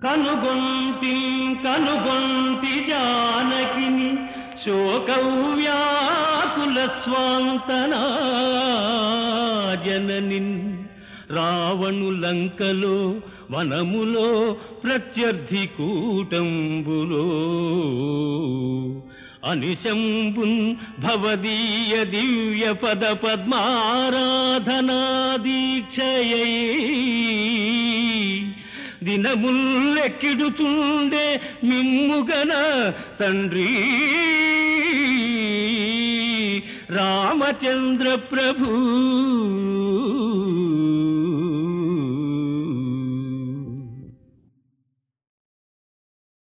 కనుగొంటి కనుగొంటి జానకిని శోకవ్యాకుల స్వాంతనా జననిన్ రావణు లంకలో వనములో ప్రత్యర్థి కూటంబులో అనిశంబున్ భవదీయ దివ్య పద పద్మారాధనా దీక్షయై దినముల్లెక్కిడుతుండే మిమ్ముగన తండ్రి. రామచంద్ర ప్రభూ